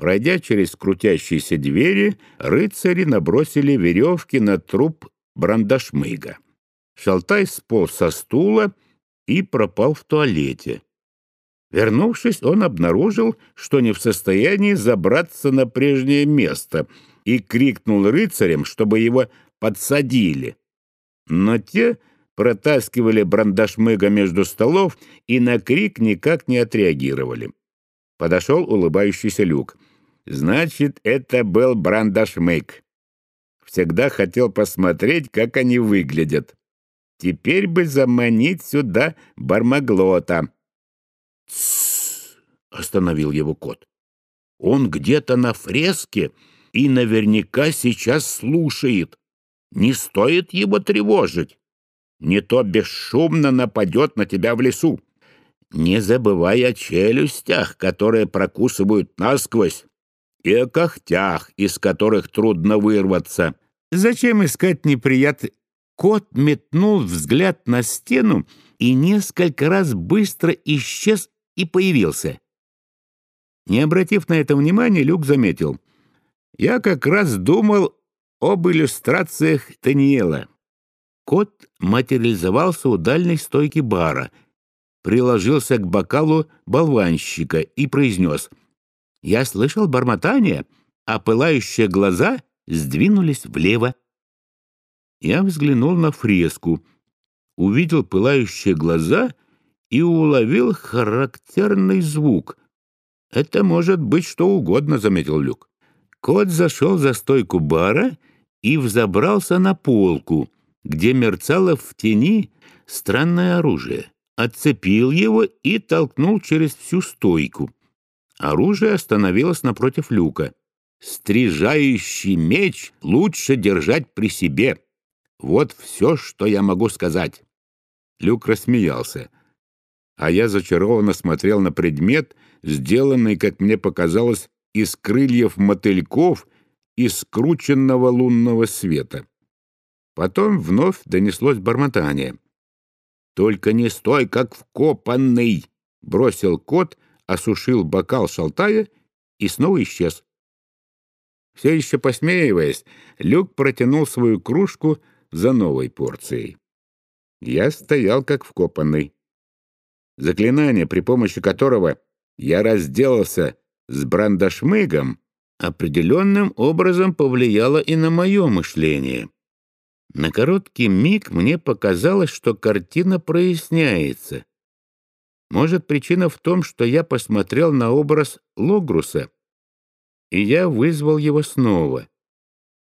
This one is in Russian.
Пройдя через крутящиеся двери, рыцари набросили веревки на труп брандашмыга. Шалтай сполз со стула и пропал в туалете. Вернувшись, он обнаружил, что не в состоянии забраться на прежнее место, и крикнул рыцарям, чтобы его подсадили. Но те протаскивали брандашмыга между столов и на крик никак не отреагировали. Подошел улыбающийся Люк. «Значит, это был брандашмык. Всегда хотел посмотреть, как они выглядят. Теперь бы заманить сюда бармаглота». «Тссс!» — остановил его кот. «Он где-то на фреске и наверняка сейчас слушает. Не стоит его тревожить. Не то бесшумно нападет на тебя в лесу. Не забывай о челюстях, которые прокусывают насквозь, и о когтях, из которых трудно вырваться. Зачем искать неприятный... Кот метнул взгляд на стену и несколько раз быстро исчез и появился. Не обратив на это внимания, Люк заметил. «Я как раз думал об иллюстрациях Таниела». Кот материализовался у дальней стойки бара, приложился к бокалу болванщика и произнес. «Я слышал бормотание, а пылающие глаза сдвинулись влево». Я взглянул на фреску, увидел пылающие глаза — и уловил характерный звук. «Это может быть что угодно», — заметил Люк. Кот зашел за стойку бара и взобрался на полку, где мерцало в тени странное оружие. Отцепил его и толкнул через всю стойку. Оружие остановилось напротив люка. «Стрижающий меч лучше держать при себе. Вот все, что я могу сказать». Люк рассмеялся а я зачарованно смотрел на предмет, сделанный, как мне показалось, из крыльев мотыльков и скрученного лунного света. Потом вновь донеслось бормотание. «Только не стой, как вкопанный!» — бросил кот, осушил бокал шалтая и снова исчез. Все еще посмеиваясь, Люк протянул свою кружку за новой порцией. Я стоял как вкопанный. Заклинание, при помощи которого я разделался с брандашмыгом, определенным образом повлияло и на мое мышление. На короткий миг мне показалось, что картина проясняется. Может, причина в том, что я посмотрел на образ Логруса, и я вызвал его снова.